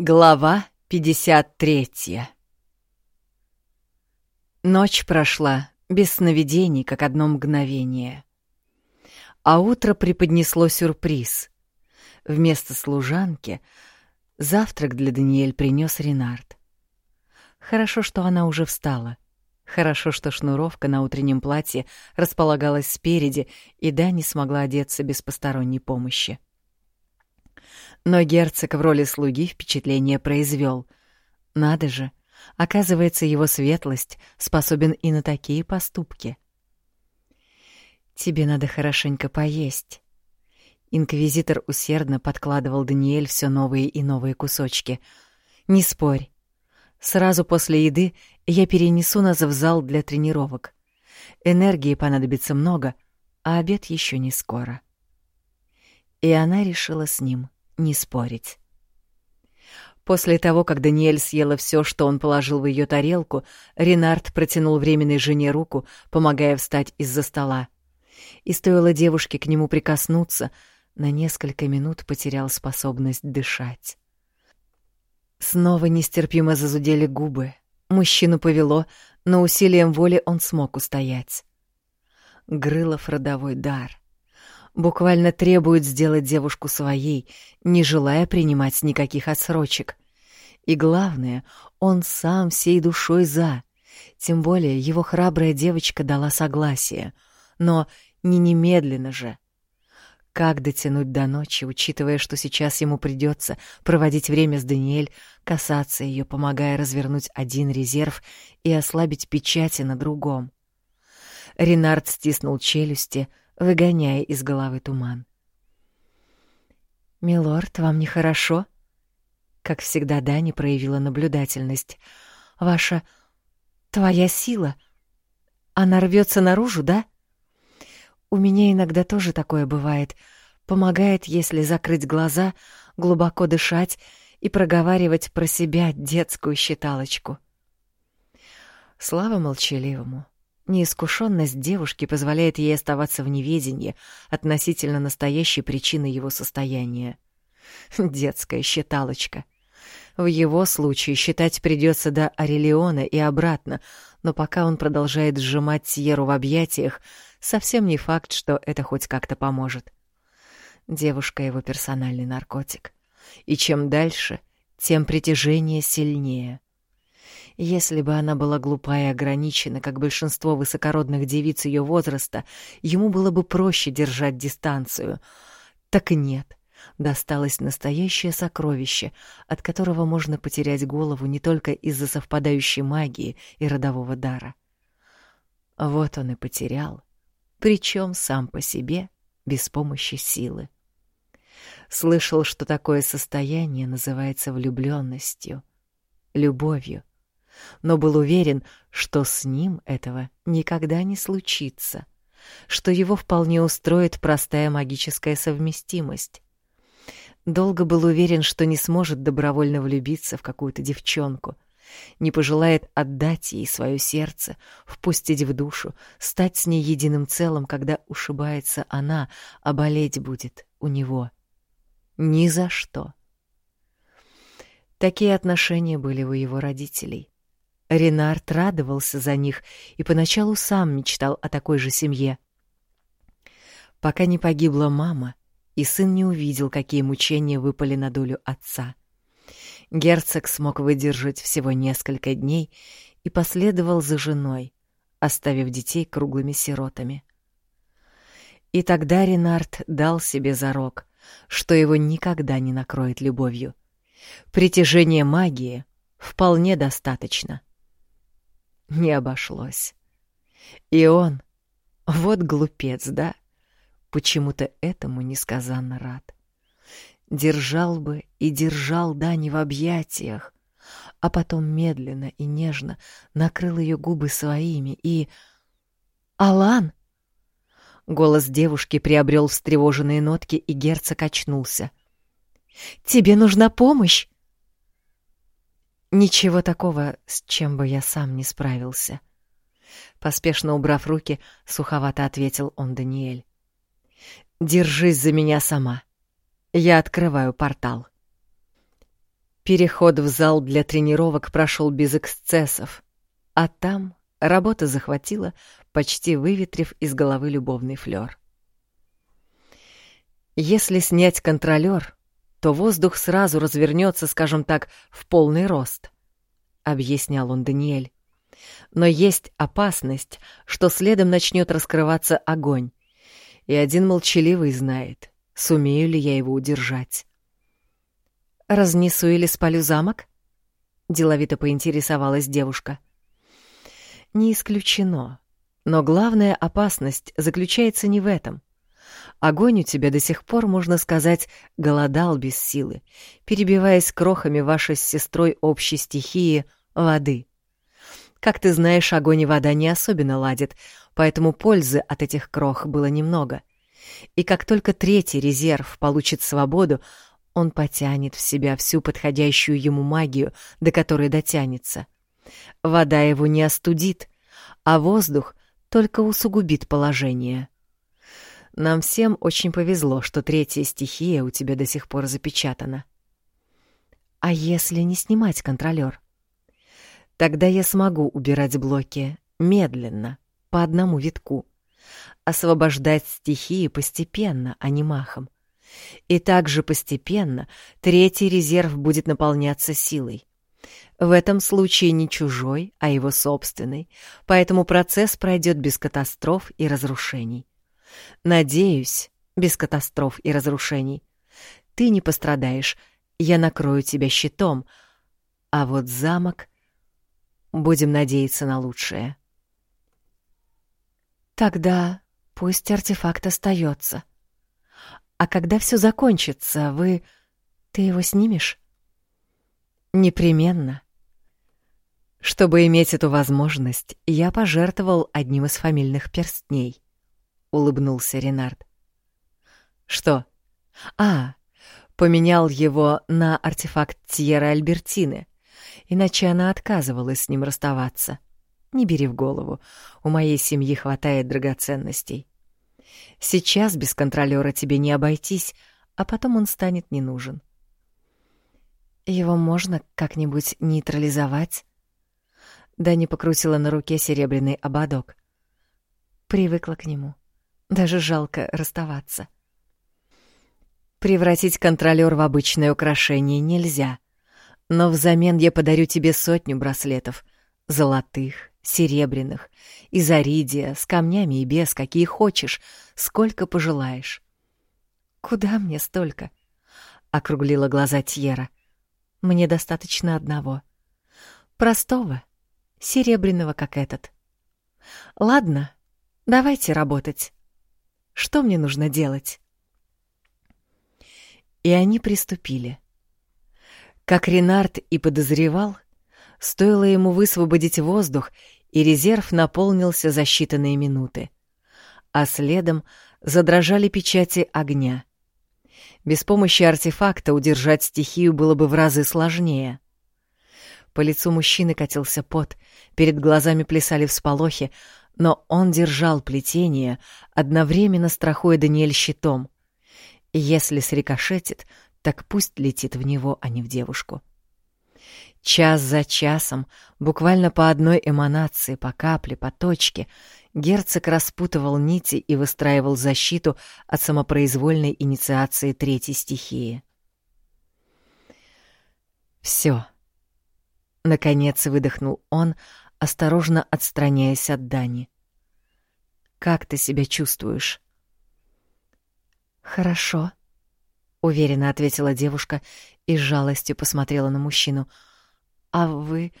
Глава 53 Ночь прошла без сновидений, как одно мгновение. А утро преподнесло сюрприз. Вместо служанки завтрак для Даниэль принес Ренард. Хорошо, что она уже встала. Хорошо, что шнуровка на утреннем платье располагалась спереди, и Дани смогла одеться без посторонней помощи. — но герцог в роли слуги впечатление произвел. Надо же, оказывается, его светлость способен и на такие поступки. «Тебе надо хорошенько поесть». Инквизитор усердно подкладывал Даниэль все новые и новые кусочки. «Не спорь. Сразу после еды я перенесу нас в зал для тренировок. Энергии понадобится много, а обед еще не скоро». И она решила с ним не спорить. После того, как Даниэль съела все, что он положил в ее тарелку, Ренард протянул временной жене руку, помогая встать из-за стола. И стоило девушке к нему прикоснуться, на несколько минут потерял способность дышать. Снова нестерпимо зазудели губы. Мужчину повело, но усилием воли он смог устоять. Грылов родовой дар буквально требует сделать девушку своей, не желая принимать никаких отсрочек. И главное, он сам всей душой за. Тем более его храбрая девочка дала согласие. Но не немедленно же. Как дотянуть до ночи, учитывая, что сейчас ему придется проводить время с Даниэль, касаться ее, помогая развернуть один резерв и ослабить печати на другом? Ренард стиснул челюсти, выгоняя из головы туман. «Милорд, вам нехорошо?» Как всегда, Дани проявила наблюдательность. «Ваша... твоя сила... Она рвется наружу, да?» «У меня иногда тоже такое бывает. Помогает, если закрыть глаза, глубоко дышать и проговаривать про себя детскую считалочку». Слава молчаливому. Неискушенность девушки позволяет ей оставаться в неведении относительно настоящей причины его состояния. Детская считалочка. В его случае считать придется до Арелиона и обратно, но пока он продолжает сжимать Сьеру в объятиях, совсем не факт, что это хоть как-то поможет. Девушка — его персональный наркотик. И чем дальше, тем притяжение сильнее — если бы она была глупа и ограничена, как большинство высокородных девиц ее возраста, ему было бы проще держать дистанцию. Так нет. Досталось настоящее сокровище, от которого можно потерять голову не только из-за совпадающей магии и родового дара. Вот он и потерял, причем сам по себе, без помощи силы. Слышал, что такое состояние называется влюбленностью, любовью но был уверен, что с ним этого никогда не случится, что его вполне устроит простая магическая совместимость. Долго был уверен, что не сможет добровольно влюбиться в какую-то девчонку, не пожелает отдать ей свое сердце, впустить в душу, стать с ней единым целым, когда ушибается она, а болеть будет у него. Ни за что. Такие отношения были у его родителей. Ренард радовался за них и поначалу сам мечтал о такой же семье. Пока не погибла мама, и сын не увидел, какие мучения выпали на долю отца. Герцог смог выдержать всего несколько дней и последовал за женой, оставив детей круглыми сиротами. И тогда Ренард дал себе зарок, что его никогда не накроет любовью. Притяжение магии вполне достаточно не обошлось. И он, вот глупец, да, почему-то этому несказанно рад. Держал бы и держал Дани в объятиях, а потом медленно и нежно накрыл ее губы своими и... «Алан!» Голос девушки приобрел встревоженные нотки, и герцог очнулся. «Тебе нужна помощь!» Ничего такого, с чем бы я сам не справился. Поспешно убрав руки, суховато ответил он Даниэль. Держись за меня сама. Я открываю портал. Переход в зал для тренировок прошел без эксцессов, а там работа захватила, почти выветрив из головы любовный флёр. Если снять контролёр, то воздух сразу развернется, скажем так, в полный рост, — объяснял он Даниэль. Но есть опасность, что следом начнет раскрываться огонь, и один молчаливый знает, сумею ли я его удержать. «Разнесу или спалю замок?» — деловито поинтересовалась девушка. «Не исключено. Но главная опасность заключается не в этом. Огонь у тебя до сих пор, можно сказать, голодал без силы, перебиваясь крохами вашей с сестрой общей стихии — воды. Как ты знаешь, огонь и вода не особенно ладят, поэтому пользы от этих крох было немного. И как только третий резерв получит свободу, он потянет в себя всю подходящую ему магию, до которой дотянется. Вода его не остудит, а воздух только усугубит положение. Нам всем очень повезло, что третья стихия у тебя до сих пор запечатана. А если не снимать контролёр? Тогда я смогу убирать блоки медленно, по одному витку. Освобождать стихии постепенно, а не махом. И также постепенно третий резерв будет наполняться силой. В этом случае не чужой, а его собственный, поэтому процесс пройдет без катастроф и разрушений. Надеюсь, без катастроф и разрушений. Ты не пострадаешь, я накрою тебя щитом, а вот замок... Будем надеяться на лучшее. Тогда пусть артефакт остается. А когда все закончится, вы... Ты его снимешь? Непременно. Чтобы иметь эту возможность, я пожертвовал одним из фамильных перстней —— улыбнулся Ренард. «Что? А, поменял его на артефакт Тьера Альбертины, иначе она отказывалась с ним расставаться. Не бери в голову, у моей семьи хватает драгоценностей. Сейчас без контролёра тебе не обойтись, а потом он станет не нужен. Его можно как-нибудь нейтрализовать?» Дани покрутила на руке серебряный ободок. Привыкла к нему. Даже жалко расставаться. Превратить контролёр в обычное украшение нельзя. Но взамен я подарю тебе сотню браслетов. Золотых, серебряных, из оридия, с камнями и без, какие хочешь, сколько пожелаешь. «Куда мне столько?» — округлила глаза Тьера. «Мне достаточно одного. Простого, серебряного, как этот. Ладно, давайте работать». Что мне нужно делать?» И они приступили. Как Ренард и подозревал, стоило ему высвободить воздух, и резерв наполнился за считанные минуты. А следом задрожали печати огня. Без помощи артефакта удержать стихию было бы в разы сложнее. По лицу мужчины катился пот, перед глазами плясали всполохи, но он держал плетение, одновременно страхуя Даниэль щитом. Если срикошетит, так пусть летит в него, а не в девушку. Час за часом, буквально по одной эманации, по капле, по точке, герцог распутывал нити и выстраивал защиту от самопроизвольной инициации третьей стихии. «Всё», — наконец выдохнул он, осторожно отстраняясь от Дани. «Как ты себя чувствуешь?» «Хорошо», — уверенно ответила девушка и с жалостью посмотрела на мужчину. «А вы...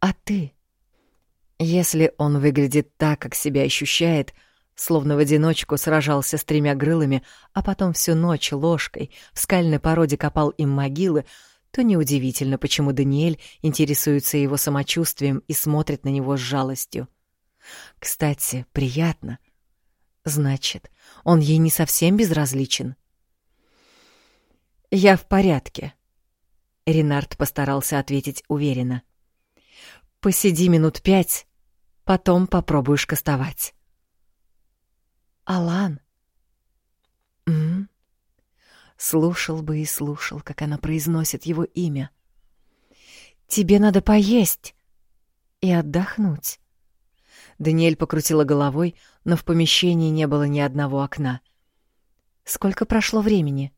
А ты?» Если он выглядит так, как себя ощущает, словно в одиночку сражался с тремя грылами, а потом всю ночь ложкой в скальной породе копал им могилы, то неудивительно, почему Даниэль интересуется его самочувствием и смотрит на него с жалостью. Кстати, приятно. Значит, он ей не совсем безразличен. «Я в порядке», — Ренард постарался ответить уверенно. «Посиди минут пять, потом попробуешь кастовать». «Алан?» Слушал бы и слушал, как она произносит его имя. тебе надо поесть и отдохнуть. Даниэль покрутила головой, но в помещении не было ни одного окна. Сколько прошло времени?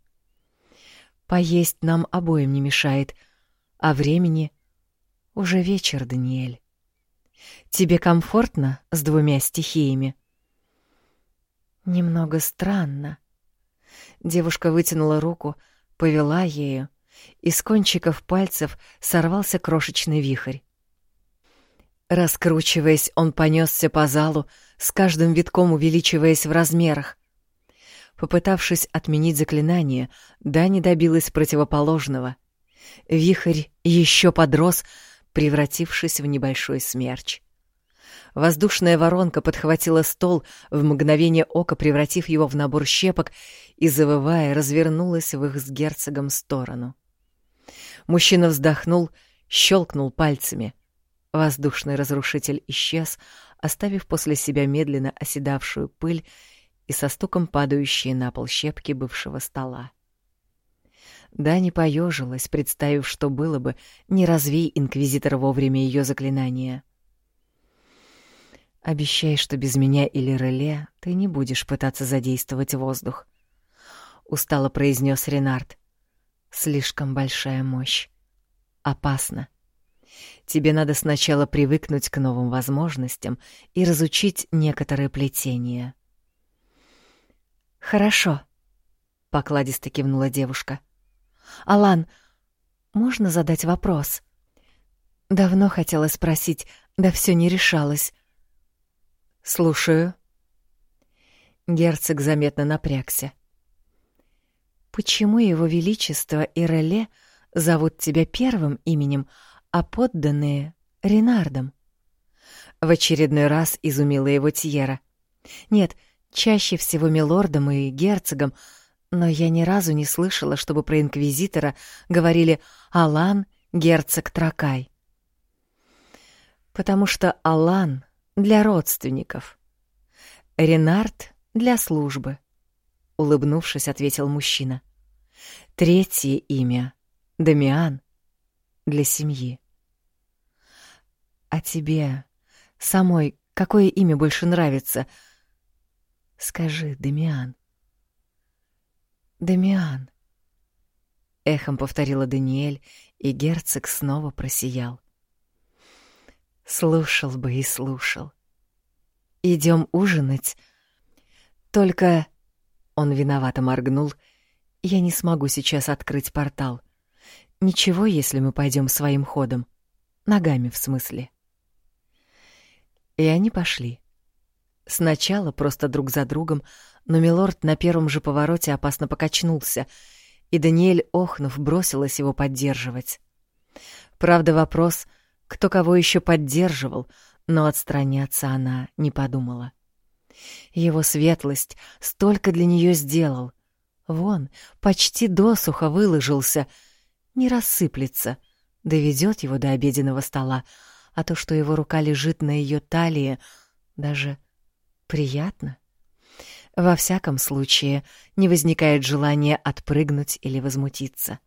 Поесть нам обоим не мешает, а времени уже вечер, Даниэль. Тебе комфортно с двумя стихиями? Немного странно. Девушка вытянула руку, повела ею, и с кончиков пальцев сорвался крошечный вихрь. Раскручиваясь, он понесся по залу, с каждым витком увеличиваясь в размерах. Попытавшись отменить заклинание, Дани добилась противоположного. Вихрь еще подрос, превратившись в небольшой смерч. Воздушная воронка подхватила стол, в мгновение ока превратив его в набор щепок и, завывая, развернулась в их с герцогом сторону. Мужчина вздохнул, щелкнул пальцами. Воздушный разрушитель исчез, оставив после себя медленно оседавшую пыль и со стуком падающие на пол щепки бывшего стола. Дани поежилась, представив, что было бы, не развей инквизитор вовремя ее заклинания. «Обещай, что без меня или реле ты не будешь пытаться задействовать воздух», — устало произнес Ренард. «Слишком большая мощь. Опасно. Тебе надо сначала привыкнуть к новым возможностям и разучить некоторые плетения». «Хорошо», — покладисто кивнула девушка. — «Алан, можно задать вопрос?» Давно хотела спросить, да все не решалась. «Слушаю». Герцог заметно напрягся. «Почему его величество и Реле зовут тебя первым именем, а подданные — Ренардом?» В очередной раз изумила его Тьера. «Нет, чаще всего милордом и герцогом — но я ни разу не слышала, чтобы про инквизитора говорили «Алан, герцог Тракай». Потому что Алан для родственников, Ренард для службы, улыбнувшись, ответил мужчина. Третье имя — Дамиан для семьи. А тебе самой какое имя больше нравится? Скажи, Дамиан. «Дамиан!» — эхом повторила Даниэль, и герцог снова просиял. Слушал бы и слушал. «Идем ужинать?» «Только...» — он виновато моргнул. «Я не смогу сейчас открыть портал. Ничего, если мы пойдем своим ходом. Ногами, в смысле». И они пошли. Сначала просто друг за другом, но милорд на первом же повороте опасно покачнулся, и Даниэль, охнув, бросилась его поддерживать. Правда, вопрос, кто кого еще поддерживал, но отстраняться она не подумала. Его светлость столько для нее сделал. Вон, почти досуха выложился, не рассыплется, доведет его до обеденного стола, а то, что его рука лежит на ее талии, даже приятно. Во всяком случае, не возникает желания отпрыгнуть или возмутиться.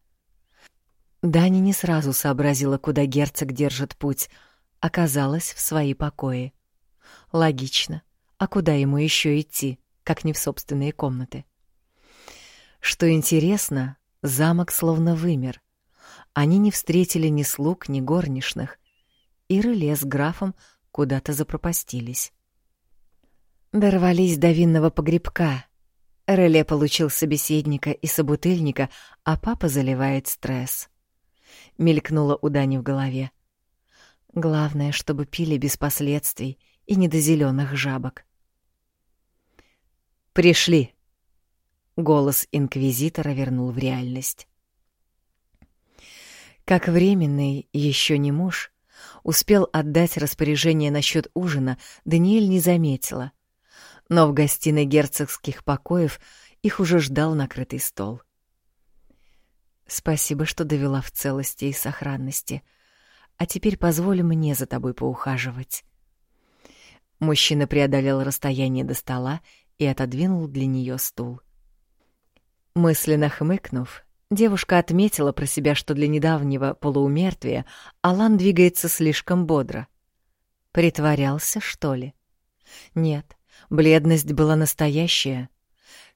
Дани не сразу сообразила, куда герцог держит путь, оказалась в свои покои. Логично. А куда ему еще идти, как не в собственные комнаты? Что интересно, замок словно вымер. Они не встретили ни слуг, ни горничных. И реле с графом куда-то запропастились. Дорвались до винного погребка. Реле получил собеседника и собутыльника, а папа заливает стресс. Мелькнуло у Дани в голове. Главное, чтобы пили без последствий и не до зеленых жабок. «Пришли!» — голос инквизитора вернул в реальность. Как временный еще не муж успел отдать распоряжение насчет ужина, Даниэль не заметила — но в гостиной герцогских покоев их уже ждал накрытый стол. «Спасибо, что довела в целости и сохранности. А теперь позволь мне за тобой поухаживать». Мужчина преодолел расстояние до стола и отодвинул для нее стул. Мысленно хмыкнув, Девушка отметила про себя, что для недавнего полуумертвия Алан двигается слишком бодро. Притворялся, что ли? Нет, бледность была настоящая,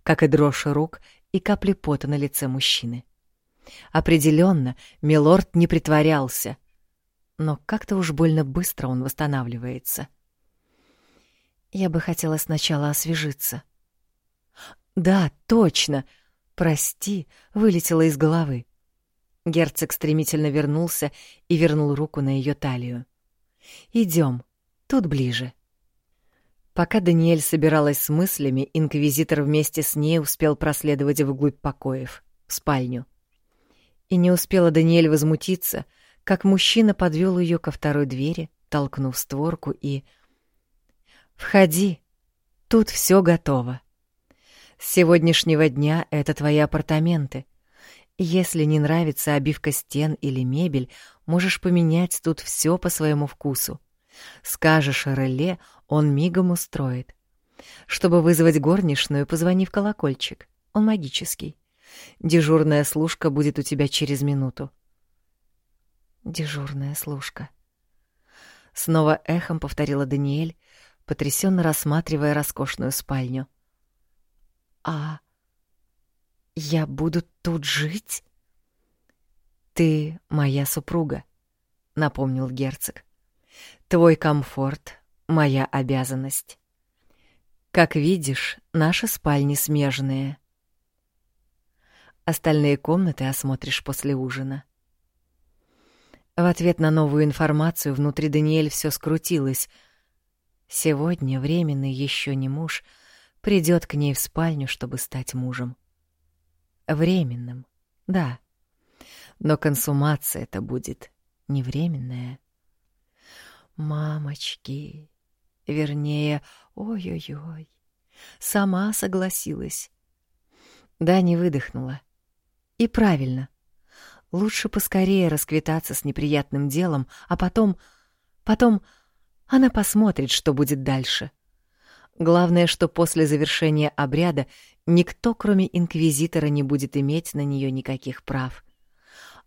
как и дрожь рук и капли пота на лице мужчины. Определенно, милорд не притворялся, но как-то уж больно быстро он восстанавливается. Я бы хотела сначала освежиться. Да, точно. Прости, вылетело из головы. Герцог стремительно вернулся и вернул руку на ее талию. Идем, тут ближе. Пока Даниэль собиралась с мыслями, инквизитор вместе с ней успел проследовать вглубь покоев, в спальню. И не успела Даниэль возмутиться, как мужчина подвел ее ко второй двери, толкнув створку и... «Входи, тут все готово». С сегодняшнего дня это твои апартаменты. Если не нравится обивка стен или мебель, можешь поменять тут все по своему вкусу. Скажешь Реле, он мигом устроит. Чтобы вызвать горничную, позвони в колокольчик. Он магический. Дежурная служка будет у тебя через минуту. Дежурная служка. Снова эхом повторила Даниэль, потрясенно рассматривая роскошную спальню. А я буду тут жить? Ты моя супруга, напомнил герцог. Твой комфорт — моя обязанность. Как видишь, наши спальни смежные. Остальные комнаты осмотришь после ужина. В ответ на новую информацию внутри Даниэль все скрутилось. Сегодня временный еще не муж — придет к ней в спальню, чтобы стать мужем. Временным, да. Но консумация это будет не временная. Мамочки, вернее, ой-ой-ой, сама согласилась. Да, не выдохнула. И правильно. Лучше поскорее расквитаться с неприятным делом, а потом... Потом она посмотрит, что будет дальше. Главное, что после завершения обряда никто, кроме инквизитора, не будет иметь на нее никаких прав.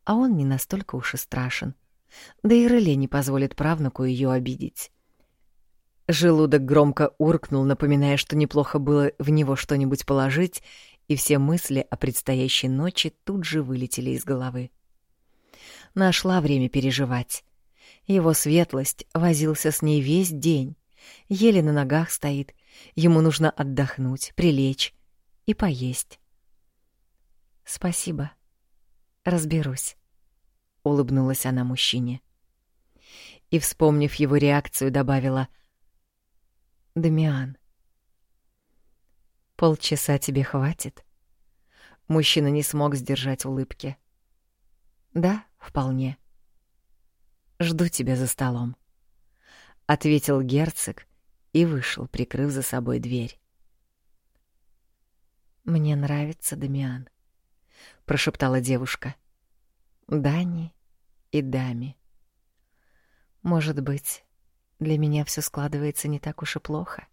А он не настолько уж и страшен. Да и Реле не позволит правнуку ее обидеть. Желудок громко уркнул, напоминая, что неплохо было в него что-нибудь положить, и все мысли о предстоящей ночи тут же вылетели из головы. Нашла время переживать. Его светлость возился с ней весь день, еле на ногах стоит, Ему нужно отдохнуть, прилечь и поесть. Спасибо. Разберусь, улыбнулась она мужчине. И, вспомнив его реакцию, добавила: Дамиан. Полчаса тебе хватит? Мужчина не смог сдержать улыбки. Да, вполне. Жду тебя за столом, ответил герцог и вышел, прикрыв за собой дверь. «Мне нравится Дамиан», — прошептала девушка. «Дани и Дами. Может быть, для меня все складывается не так уж и плохо?»